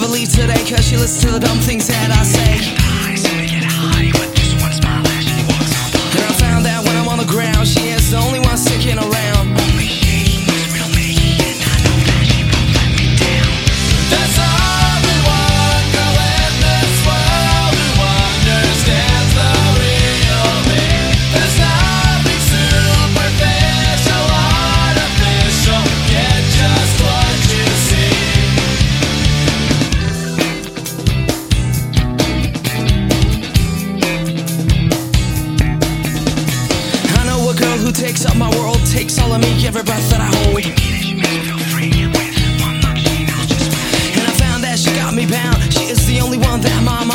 never leave today Cause she listens to the dumb things that I say. Say get high. Who takes up my world, takes all of me, every breath that I hold. And I found that she got me bound. She is the only one that my mind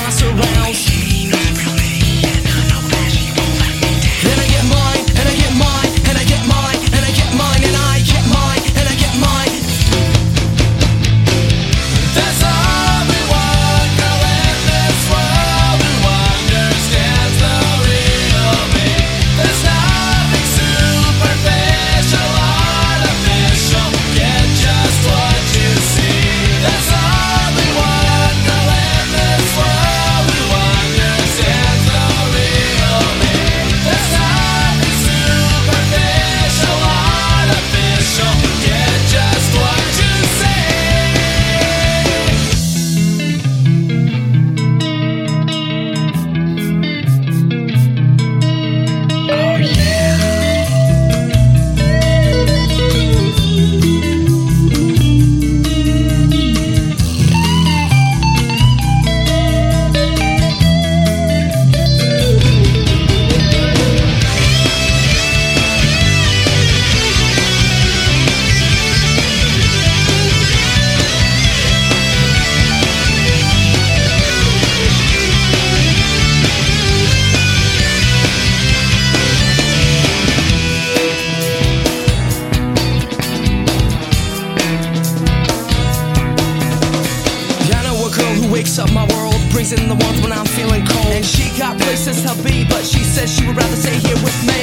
wakes up my world, brings in the warmth when I'm feeling cold. And she got places to be, but she says she would rather stay here with me.